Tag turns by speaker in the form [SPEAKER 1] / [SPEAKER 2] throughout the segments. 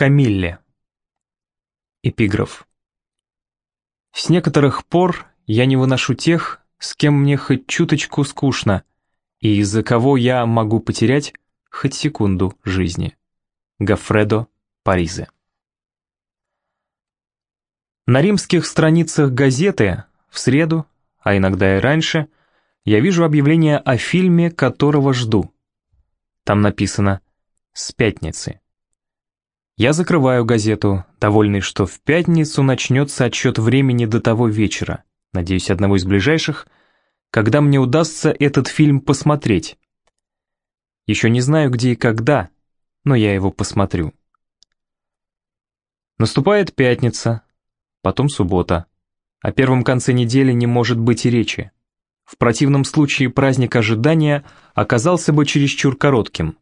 [SPEAKER 1] Камилле. Эпиграф. С некоторых пор я не выношу тех, с кем мне хоть чуточку скучно, и из-за кого я могу потерять хоть секунду жизни. Гафредо Паризе. На римских страницах газеты в среду, а иногда и раньше, я вижу объявление о фильме, которого жду. Там написано «С пятницы». Я закрываю газету, довольный, что в пятницу начнется отсчет времени до того вечера, надеюсь, одного из ближайших, когда мне удастся этот фильм посмотреть. Еще не знаю, где и когда, но я его посмотрю. Наступает пятница, потом суббота. О первом конце недели не может быть и речи. В противном случае праздник ожидания оказался бы чересчур коротким.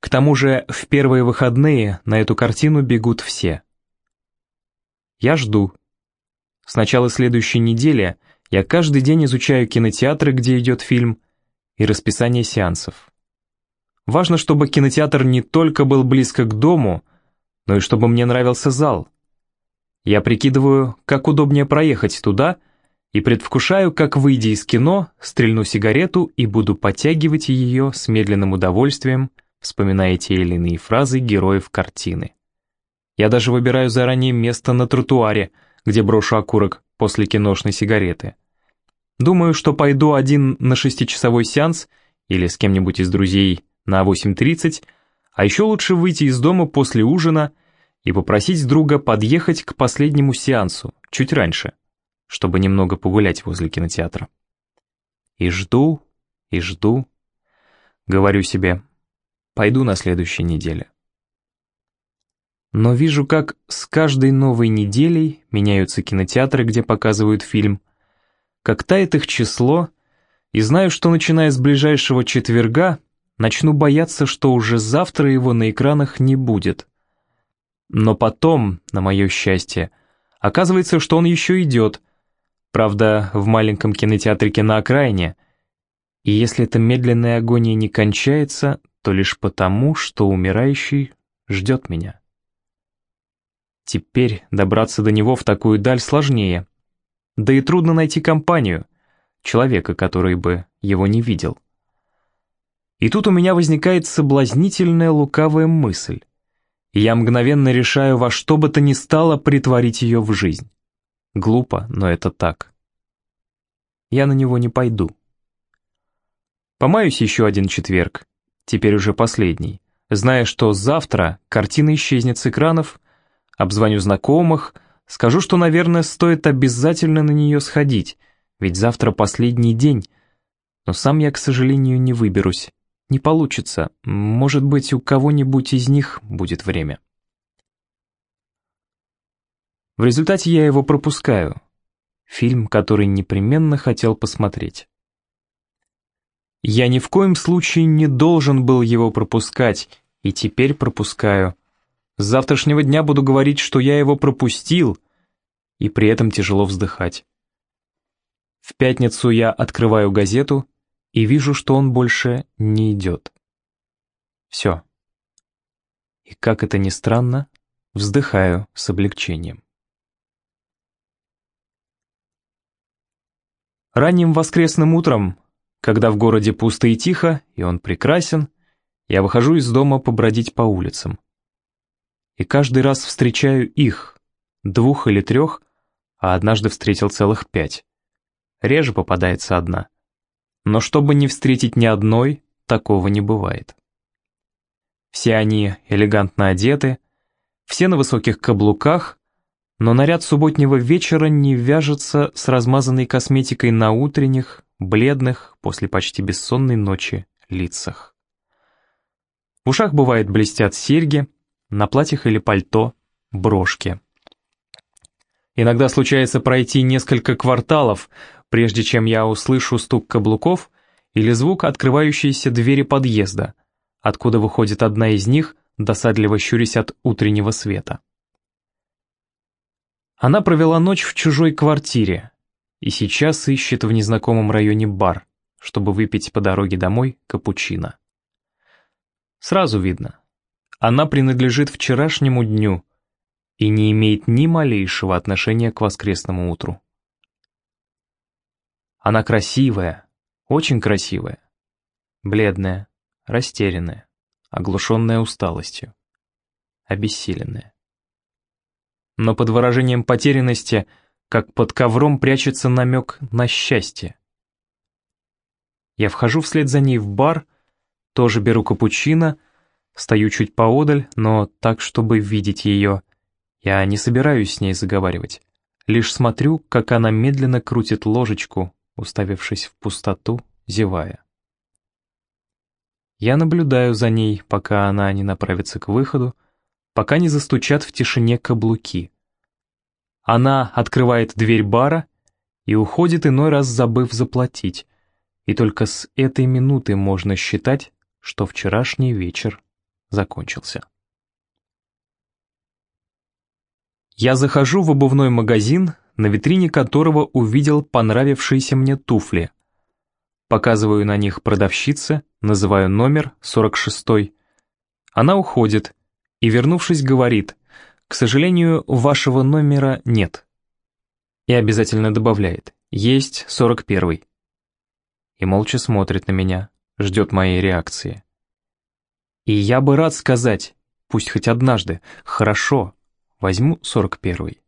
[SPEAKER 1] К тому же в первые выходные на эту картину бегут все. Я жду. С начала следующей недели я каждый день изучаю кинотеатры, где идет фильм, и расписание сеансов. Важно, чтобы кинотеатр не только был близко к дому, но и чтобы мне нравился зал. Я прикидываю, как удобнее проехать туда, и предвкушаю, как, выйдя из кино, стрельну сигарету и буду подтягивать ее с медленным удовольствием, вспоминая те или иные фразы героев картины. Я даже выбираю заранее место на тротуаре, где брошу окурок после киношной сигареты. Думаю, что пойду один на шестичасовой сеанс или с кем-нибудь из друзей на 8.30, а еще лучше выйти из дома после ужина и попросить друга подъехать к последнему сеансу, чуть раньше, чтобы немного погулять возле кинотеатра. И жду, и жду. Говорю себе, пойду на следующей неделе. Но вижу, как с каждой новой неделей меняются кинотеатры, где показывают фильм, как тает их число, и знаю, что начиная с ближайшего четверга начну бояться, что уже завтра его на экранах не будет. Но потом, на мое счастье, оказывается, что он еще идет, правда, в маленьком кинотеатрике на окраине, и если эта медленная агония не кончается, то лишь потому, что умирающий ждет меня. Теперь добраться до него в такую даль сложнее, да и трудно найти компанию, человека, который бы его не видел. И тут у меня возникает соблазнительная лукавая мысль, и я мгновенно решаю во что бы то ни стало притворить ее в жизнь. Глупо, но это так. Я на него не пойду. Помаюсь еще один четверг, теперь уже последний, зная, что завтра картина исчезнет с экранов, обзвоню знакомых, скажу, что, наверное, стоит обязательно на нее сходить, ведь завтра последний день, но сам я, к сожалению, не выберусь. Не получится. Может быть, у кого-нибудь из них будет время. В результате я его пропускаю. Фильм, который непременно хотел посмотреть. Я ни в коем случае не должен был его пропускать, и теперь пропускаю. С завтрашнего дня буду говорить, что я его пропустил, и при этом тяжело вздыхать. В пятницу я открываю газету и вижу, что он больше не идет. Все. И как это ни странно, вздыхаю с облегчением. Ранним воскресным утром, когда в городе пусто и тихо, и он прекрасен, я выхожу из дома побродить по улицам. И каждый раз встречаю их, двух или трех, а однажды встретил целых пять. Реже попадается одна — но чтобы не встретить ни одной, такого не бывает. Все они элегантно одеты, все на высоких каблуках, но наряд субботнего вечера не вяжется с размазанной косметикой на утренних, бледных, после почти бессонной ночи, лицах. В ушах бывает блестят серьги, на платьях или пальто — брошки. Иногда случается пройти несколько кварталов, прежде чем я услышу стук каблуков или звук открывающейся двери подъезда, откуда выходит одна из них, досадливо щурясь от утреннего света. Она провела ночь в чужой квартире и сейчас ищет в незнакомом районе бар, чтобы выпить по дороге домой капучино. Сразу видно, она принадлежит вчерашнему дню и не имеет ни малейшего отношения к воскресному утру. Она красивая, очень красивая, бледная, растерянная, оглушенная усталостью, обессиленная. Но под выражением потерянности, как под ковром, прячется намек на счастье. Я вхожу вслед за ней в бар, тоже беру капучино, стою чуть поодаль, но так, чтобы видеть ее. Я не собираюсь с ней заговаривать, лишь смотрю, как она медленно крутит ложечку, уставившись в пустоту, зевая. Я наблюдаю за ней, пока она не направится к выходу, пока не застучат в тишине каблуки. Она открывает дверь бара и уходит иной раз, забыв заплатить, и только с этой минуты можно считать, что вчерашний вечер закончился. Я захожу в обувной магазин, на витрине которого увидел понравившиеся мне туфли, Показываю на них продавщице, называю номер 46. Она уходит и, вернувшись, говорит, «К сожалению, вашего номера нет». И обязательно добавляет, «Есть 41». И молча смотрит на меня, ждет моей реакции. И я бы рад сказать, пусть хоть однажды, «Хорошо, возьму 41».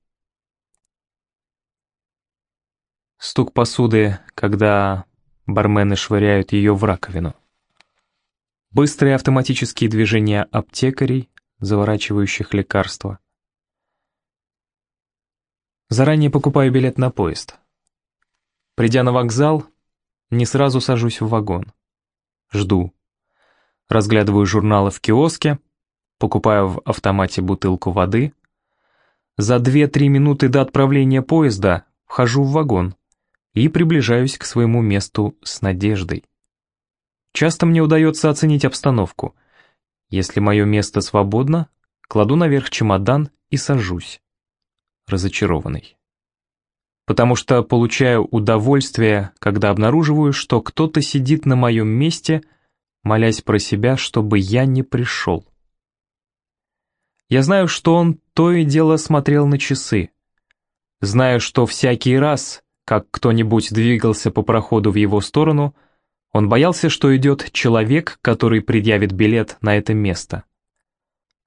[SPEAKER 1] Стук посуды, когда Бармены швыряют ее в раковину. Быстрые автоматические движения аптекарей, заворачивающих лекарства. Заранее покупаю билет на поезд. Придя на вокзал, не сразу сажусь в вагон. Жду. Разглядываю журналы в киоске, покупаю в автомате бутылку воды. За 2-3 минуты до отправления поезда вхожу в вагон и приближаюсь к своему месту с надеждой. Часто мне удается оценить обстановку. Если мое место свободно, кладу наверх чемодан и сажусь. Разочарованный. Потому что получаю удовольствие, когда обнаруживаю, что кто-то сидит на моем месте, молясь про себя, чтобы я не пришел. Я знаю, что он то и дело смотрел на часы. Знаю, что всякий раз, как кто-нибудь двигался по проходу в его сторону, он боялся, что идет человек, который предъявит билет на это место.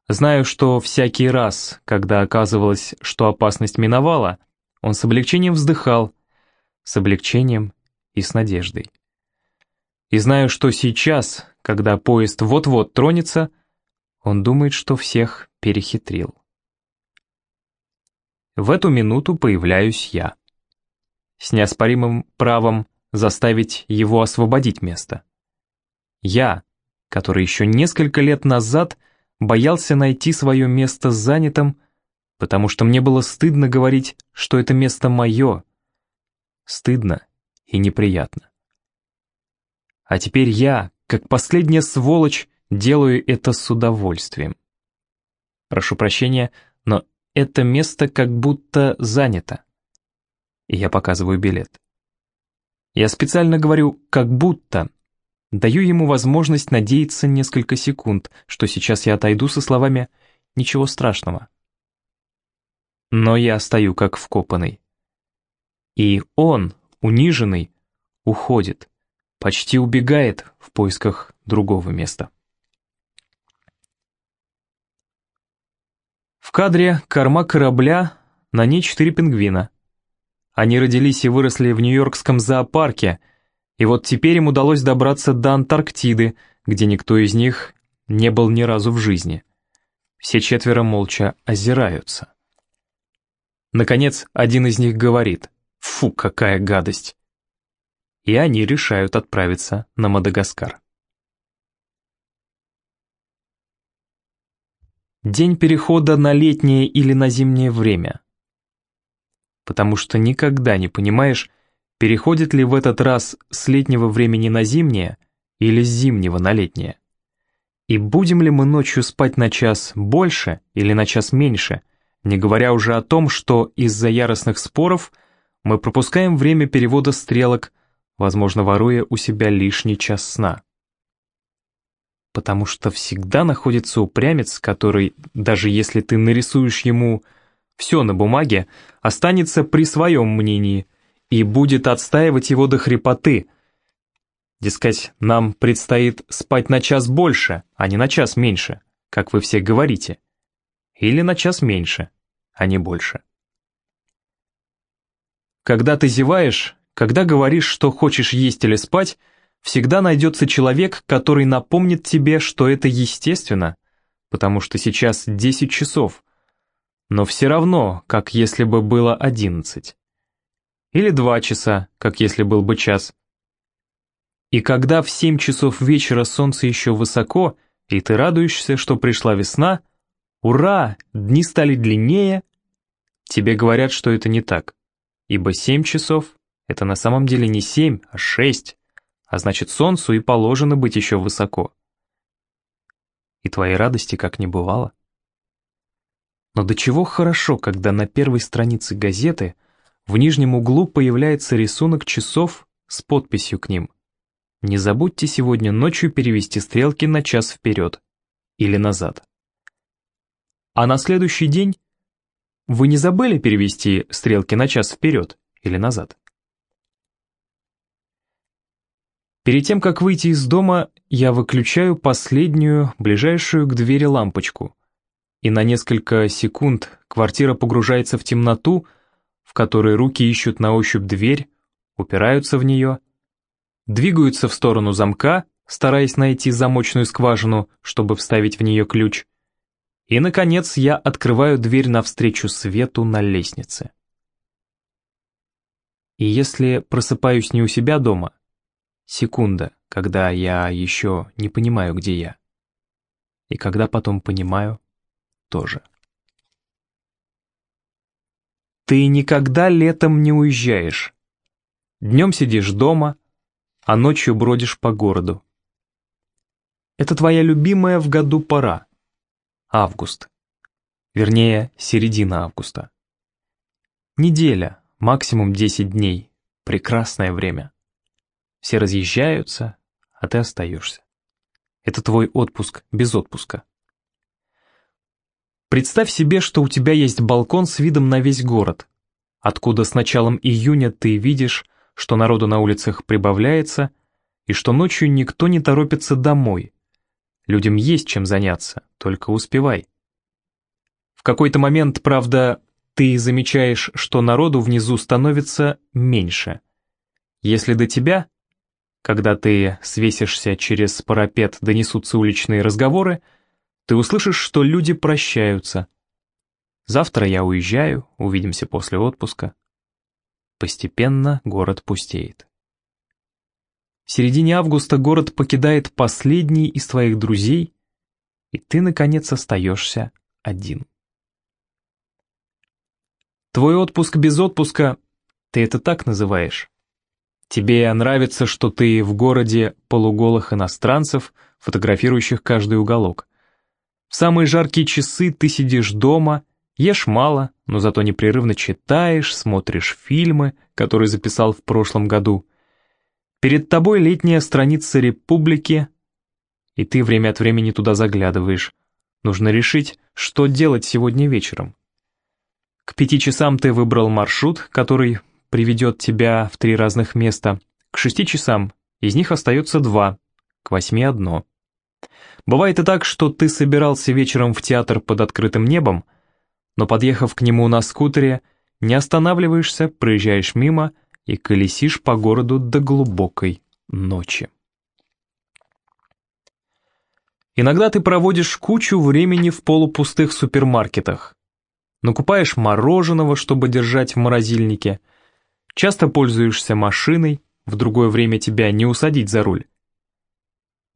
[SPEAKER 1] Знаю, что всякий раз, когда оказывалось, что опасность миновала, он с облегчением вздыхал, с облегчением и с надеждой. И знаю, что сейчас, когда поезд вот-вот тронется, он думает, что всех перехитрил. В эту минуту появляюсь я с неоспоримым правом заставить его освободить место. Я, который еще несколько лет назад боялся найти свое место занятым, потому что мне было стыдно говорить, что это место мое. Стыдно и неприятно. А теперь я, как последняя сволочь, делаю это с удовольствием. Прошу прощения, но это место как будто занято и я показываю билет. Я специально говорю «как будто», даю ему возможность надеяться несколько секунд, что сейчас я отойду со словами «ничего страшного». Но я стою как вкопанный. И он, униженный, уходит, почти убегает в поисках другого места. В кадре корма корабля, на ней четыре пингвина. Они родились и выросли в Нью-Йоркском зоопарке, и вот теперь им удалось добраться до Антарктиды, где никто из них не был ни разу в жизни. Все четверо молча озираются. Наконец, один из них говорит «Фу, какая гадость!» И они решают отправиться на Мадагаскар. День перехода на летнее или на зимнее время потому что никогда не понимаешь, переходит ли в этот раз с летнего времени на зимнее или с зимнего на летнее. И будем ли мы ночью спать на час больше или на час меньше, не говоря уже о том, что из-за яростных споров мы пропускаем время перевода стрелок, возможно, воруя у себя лишний час сна. потому что всегда находится упрямец, который, даже если ты нарисуешь ему все на бумаге, останется при своем мнении и будет отстаивать его до хрипоты. Дескать, нам предстоит спать на час больше, а не на час меньше, как вы все говорите. Или на час меньше, а не больше. Когда ты зеваешь, когда говоришь, что хочешь есть или спать, всегда найдется человек, который напомнит тебе, что это естественно, потому что сейчас 10 часов, но все равно, как если бы было 11. Или 2 часа, как если был бы час. И когда в 7 часов вечера солнце еще высоко, и ты радуешься, что пришла весна, ура, дни стали длиннее, тебе говорят, что это не так, ибо 7 часов — это на самом деле не 7, а 6, а значит солнцу и положено быть еще высоко. И твоей радости как не бывало. Но до чего хорошо, когда на первой странице газеты в нижнем углу появляется рисунок часов с подписью к ним. Не забудьте сегодня ночью перевести стрелки на час вперед или назад. А на следующий день вы не забыли перевести стрелки на час вперед или назад? Перед тем, как выйти из дома, я выключаю последнюю, ближайшую к двери лампочку, и на несколько секунд квартира погружается в темноту, которой руки ищут на ощупь дверь, упираются в нее, двигаются в сторону замка, стараясь найти замочную скважину, чтобы вставить в нее ключ, и, наконец, я открываю дверь навстречу свету на лестнице. И если просыпаюсь не у себя дома, Секунда, когда я еще не понимаю, где я. И когда потом понимаю, тоже. Ты никогда летом не уезжаешь. Днем сидишь дома, а ночью бродишь по городу. Это твоя любимая в году пора. Август. Вернее, середина августа. Неделя, максимум 10 дней. Прекрасное время. Все разъезжаются, а ты остаешься. Это твой отпуск без отпуска. Представь себе, что у тебя есть балкон с видом на весь город, откуда с началом июня ты видишь, что народу на улицах прибавляется, и что ночью никто не торопится домой. Людям есть чем заняться, только успевай. В какой-то момент, правда, ты замечаешь, что народу внизу становится меньше. Если до тебя, когда ты свесишься через парапет, донесутся уличные разговоры, ты услышишь, что люди прощаются. Завтра я уезжаю, увидимся после отпуска. Постепенно город пустеет. В середине августа город покидает последний из твоих друзей, и ты, наконец, остаешься один. Твой отпуск без отпуска, ты это так называешь, Тебе нравится, что ты в городе полуголых иностранцев, фотографирующих каждый уголок. Самые жаркие часы ты сидишь дома, ешь мало, но зато непрерывно читаешь, смотришь фильмы, которые записал в прошлом году. Перед тобой летняя страница республики, и ты время от времени туда заглядываешь. Нужно решить, что делать сегодня вечером. К пяти часам ты выбрал маршрут, который приведет тебя в три разных места. К шести часам из них остается два, к восьми одно. Бывает и так, что ты собирался вечером в театр под открытым небом, но подъехав к нему на скутере, не останавливаешься, проезжаешь мимо и колесишь по городу до глубокой ночи. Иногда ты проводишь кучу времени в полупустых супермаркетах. Накупаешь мороженого, чтобы держать в морозильнике – Часто пользуешься машиной, в другое время тебя не усадить за руль.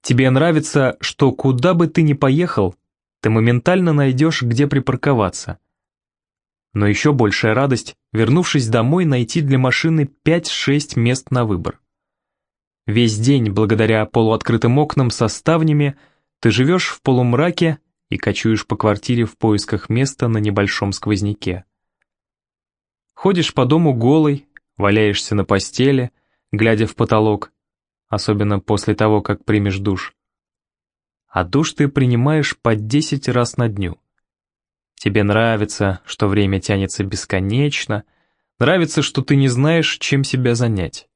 [SPEAKER 1] Тебе нравится, что куда бы ты ни поехал, ты моментально найдешь, где припарковаться. Но еще большая радость, вернувшись домой, найти для машины 5-6 мест на выбор. Весь день, благодаря полуоткрытым окнам со ставнями, ты живешь в полумраке и кочуешь по квартире в поисках места на небольшом сквозняке. Ходишь по дому голый, Валяешься на постели, глядя в потолок, особенно после того, как примешь душ. а душ ты принимаешь по 10 раз на дню. Тебе нравится, что время тянется бесконечно, нравится, что ты не знаешь, чем себя занять.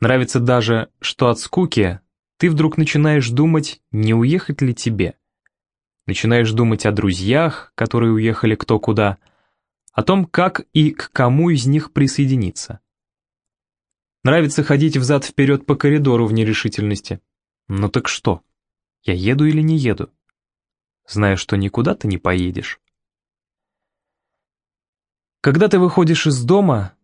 [SPEAKER 1] Нравится даже, что от скуки ты вдруг начинаешь думать, не уехать ли тебе. Начинаешь думать о друзьях, которые уехали кто куда, о том, как и к кому из них присоединиться. Нравится ходить взад-вперед по коридору в нерешительности. Ну так что? Я еду или не еду? Знаю, что никуда ты не поедешь. Когда ты выходишь из дома,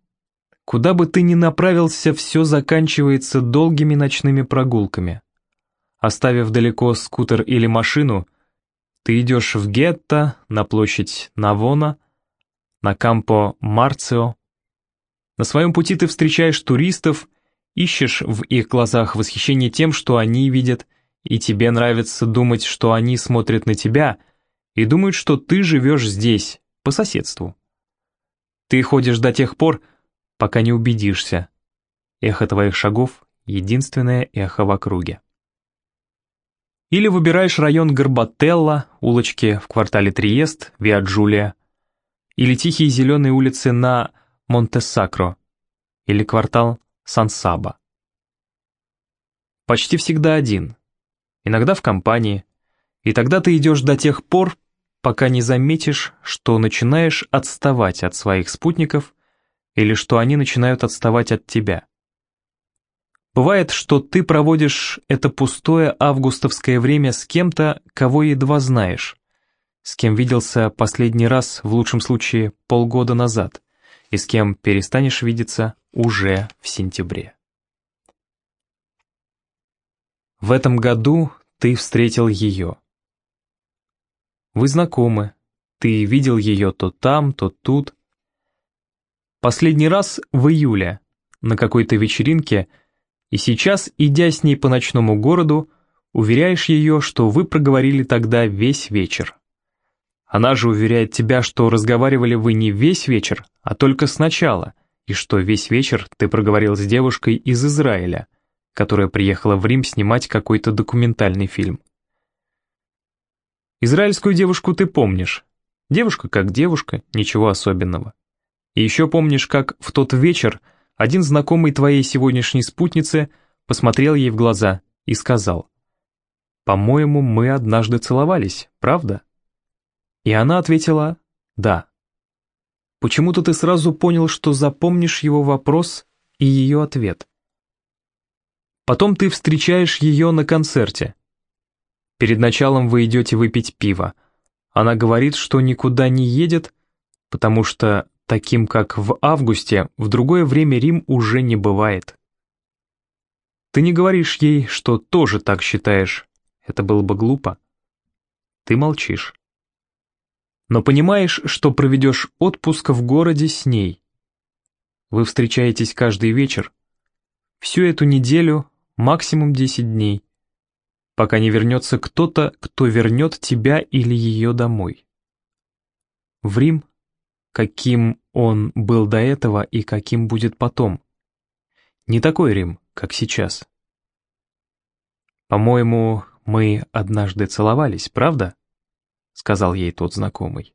[SPEAKER 1] куда бы ты ни направился, все заканчивается долгими ночными прогулками. Оставив далеко скутер или машину, ты идешь в гетто, на площадь Навона, на Кампо Марцио. На своем пути ты встречаешь туристов, ищешь в их глазах восхищение тем, что они видят, и тебе нравится думать, что они смотрят на тебя и думают, что ты живешь здесь, по соседству. Ты ходишь до тех пор, пока не убедишься. Эхо твоих шагов — единственное эхо в округе. Или выбираешь район Горбателла, улочки в квартале Триест, Виа Джулия, или тихие зеленые улицы на Монтесакро, или квартал Сан-Саба. Почти всегда один, иногда в компании, и тогда ты идешь до тех пор, пока не заметишь, что начинаешь отставать от своих спутников или что они начинают отставать от тебя. Бывает, что ты проводишь это пустое августовское время с кем-то, кого едва знаешь, с кем виделся последний раз, в лучшем случае, полгода назад, и с кем перестанешь видеться уже в сентябре. В этом году ты встретил ее. Вы знакомы, ты видел ее то там, то тут. Последний раз в июле, на какой-то вечеринке, и сейчас, идя с ней по ночному городу, уверяешь ее, что вы проговорили тогда весь вечер. Она же уверяет тебя, что разговаривали вы не весь вечер, а только сначала, и что весь вечер ты проговорил с девушкой из Израиля, которая приехала в Рим снимать какой-то документальный фильм. Израильскую девушку ты помнишь. Девушка как девушка, ничего особенного. И еще помнишь, как в тот вечер один знакомый твоей сегодняшней спутнице посмотрел ей в глаза и сказал, «По-моему, мы однажды целовались, правда?» И она ответила «да». Почему-то ты сразу понял, что запомнишь его вопрос и ее ответ. Потом ты встречаешь ее на концерте. Перед началом вы идете выпить пиво. Она говорит, что никуда не едет, потому что таким, как в августе, в другое время Рим уже не бывает. Ты не говоришь ей, что тоже так считаешь. Это было бы глупо. Ты молчишь. Но понимаешь, что проведешь отпуск в городе с ней. Вы встречаетесь каждый вечер. Всю эту неделю максимум 10 дней, пока не вернется кто-то, кто вернет тебя или ее домой. В Рим, каким он был до этого и каким будет потом. Не такой Рим, как сейчас. «По-моему, мы однажды целовались, правда?» — сказал ей тот знакомый.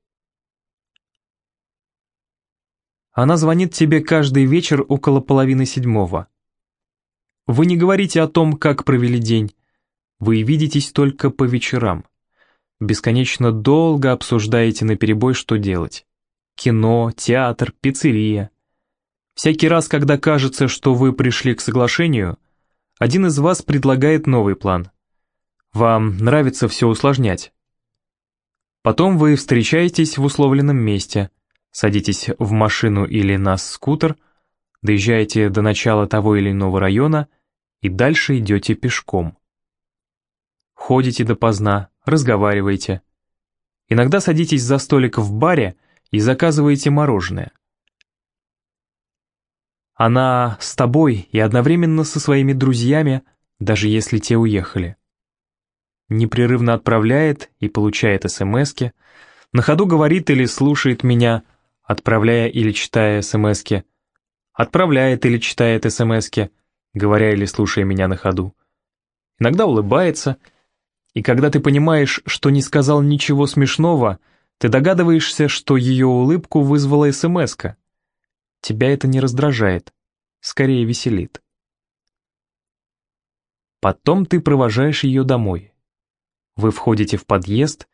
[SPEAKER 1] Она звонит тебе каждый вечер около половины седьмого. Вы не говорите о том, как провели день. Вы видитесь только по вечерам. Бесконечно долго обсуждаете наперебой, что делать. Кино, театр, пиццерия. Всякий раз, когда кажется, что вы пришли к соглашению, один из вас предлагает новый план. Вам нравится все усложнять. Потом вы встречаетесь в условленном месте, садитесь в машину или на скутер, доезжаете до начала того или иного района и дальше идете пешком. Ходите допоздна, разговариваете. Иногда садитесь за столик в баре и заказываете мороженое. Она с тобой и одновременно со своими друзьями, даже если те уехали. Непрерывно отправляет и получает смски, на ходу говорит или слушает меня, отправляя или читая смски, отправляет или читает смски, говоря или слушая меня на ходу. Иногда улыбается, И когда ты понимаешь, что не сказал ничего смешного, ты догадываешься, что ее улыбку вызвала смс -ка. Тебя это не раздражает, скорее веселит. Потом ты провожаешь ее домой. Вы входите в подъезд,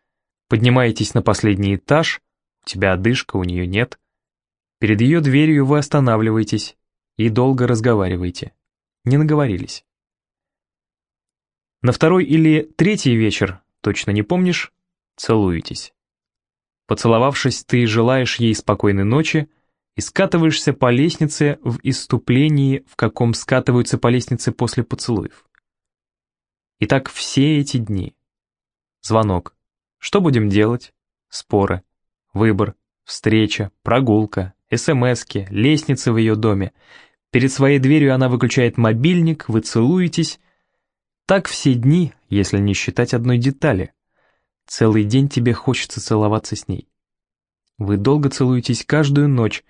[SPEAKER 1] поднимаетесь на последний этаж, у тебя одышка, у нее нет. Перед ее дверью вы останавливаетесь и долго разговариваете. Не наговорились. На второй или третий вечер, точно не помнишь, целуетесь. Поцеловавшись, ты желаешь ей спокойной ночи и скатываешься по лестнице в иступлении, в каком скатываются по лестнице после поцелуев. И так все эти дни. Звонок. Что будем делать? Споры. Выбор. Встреча. Прогулка. СМСки. Лестница в ее доме. Перед своей дверью она выключает мобильник, вы целуетесь, так все дни, если не считать одной детали. Целый день тебе хочется целоваться с ней. Вы долго целуетесь каждую ночь.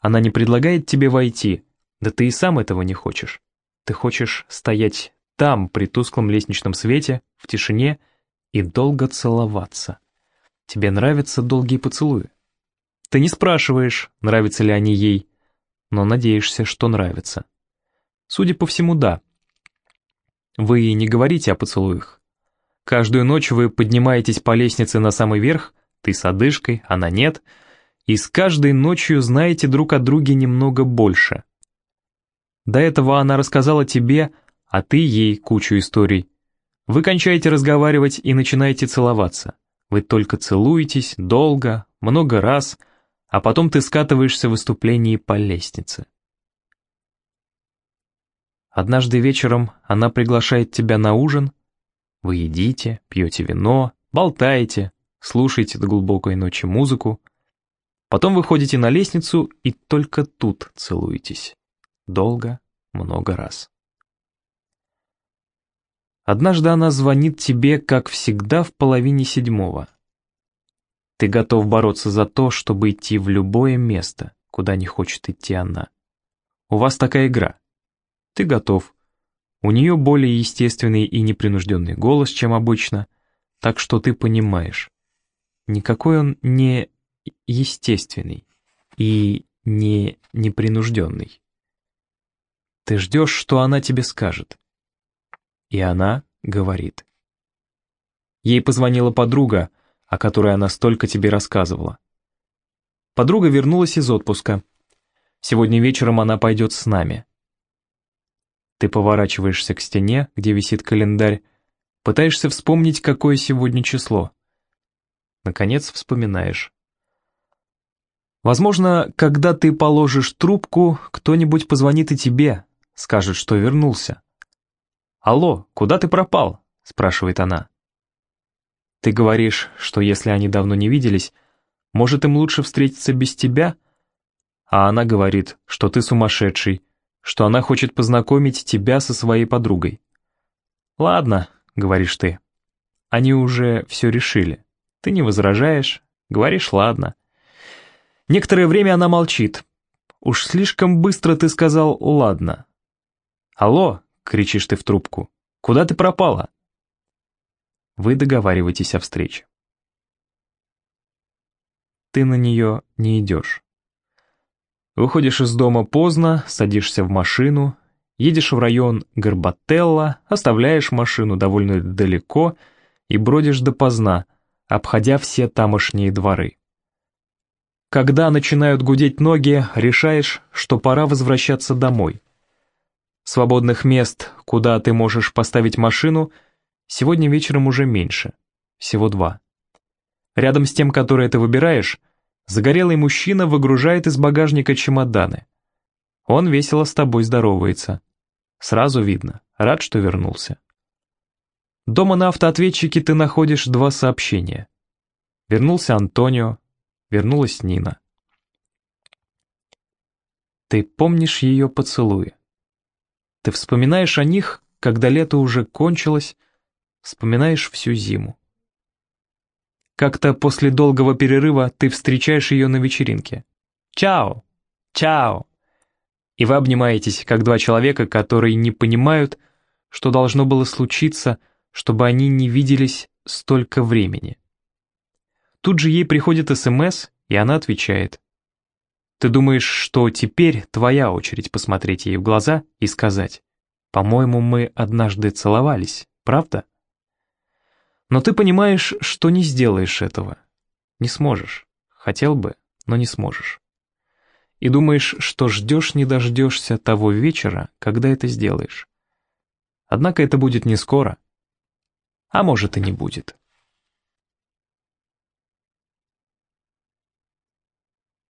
[SPEAKER 1] Она не предлагает тебе войти, да ты и сам этого не хочешь. Ты хочешь стоять там, при тусклом лестничном свете, в тишине, и долго целоваться. Тебе нравятся долгие поцелуи. Ты не спрашиваешь, нравятся ли они ей, но надеешься, что нравятся. Судя по всему, да. Вы не говорите о поцелуях. Каждую ночь вы поднимаетесь по лестнице на самый верх, ты с одышкой, она нет, и с каждой ночью знаете друг о друге немного больше. До этого она рассказала тебе, а ты ей кучу историй. Вы кончаете разговаривать и начинаете целоваться. Вы только целуетесь долго, много раз, а потом ты скатываешься в выступлении по лестнице. Однажды вечером она приглашает тебя на ужин. Вы едите, пьете вино, болтаете, слушаете до глубокой ночи музыку. Потом выходите на лестницу и только тут целуетесь. Долго, много раз. Однажды она звонит тебе, как всегда, в половине седьмого. Ты готов бороться за то, чтобы идти в любое место, куда не хочет идти она. У вас такая игра. Ты готов. У нее более естественный и непринужденный голос, чем обычно, так что ты понимаешь. Никакой он не естественный и не непринужденный. Ты ждешь, что она тебе скажет. И она говорит. Ей позвонила подруга, о которой она столько тебе рассказывала. Подруга вернулась из отпуска. Сегодня вечером она пойдет с нами. Ты поворачиваешься к стене, где висит календарь, пытаешься вспомнить, какое сегодня число. Наконец вспоминаешь. Возможно, когда ты положишь трубку, кто-нибудь позвонит и тебе, скажет, что вернулся. «Алло, куда ты пропал?» — спрашивает она. Ты говоришь, что если они давно не виделись, может им лучше встретиться без тебя? А она говорит, что ты сумасшедший, что она хочет познакомить тебя со своей подругой. «Ладно», — говоришь ты, — «они уже все решили. Ты не возражаешь, говоришь «ладно». Некоторое время она молчит. Уж слишком быстро ты сказал «ладно». «Алло», — кричишь ты в трубку, — «куда ты пропала?» Вы договариваетесь о встрече. Ты на нее не идешь. Выходишь из дома поздно, садишься в машину, едешь в район Горбателла, оставляешь машину довольно далеко и бродишь допоздна, обходя все тамошние дворы. Когда начинают гудеть ноги, решаешь, что пора возвращаться домой. Свободных мест, куда ты можешь поставить машину, сегодня вечером уже меньше, всего два. Рядом с тем, которое ты выбираешь, Загорелый мужчина выгружает из багажника чемоданы. Он весело с тобой здоровается. Сразу видно, рад, что вернулся. Дома на автоответчике ты находишь два сообщения. Вернулся Антонио, вернулась Нина. Ты помнишь ее поцелуи. Ты вспоминаешь о них, когда лето уже кончилось, вспоминаешь всю зиму. Как-то после долгого перерыва ты встречаешь ее на вечеринке. «Чао! Чао!» И вы обнимаетесь, как два человека, которые не понимают, что должно было случиться, чтобы они не виделись столько времени. Тут же ей приходит СМС, и она отвечает. Ты думаешь, что теперь твоя очередь посмотреть ей в глаза и сказать, «По-моему, мы однажды целовались, правда?» Но ты понимаешь, что не сделаешь этого. Не сможешь. Хотел бы, но не сможешь. И думаешь, что ждешь не дождешься того вечера, когда это сделаешь. Однако это будет не скоро. А может и не будет.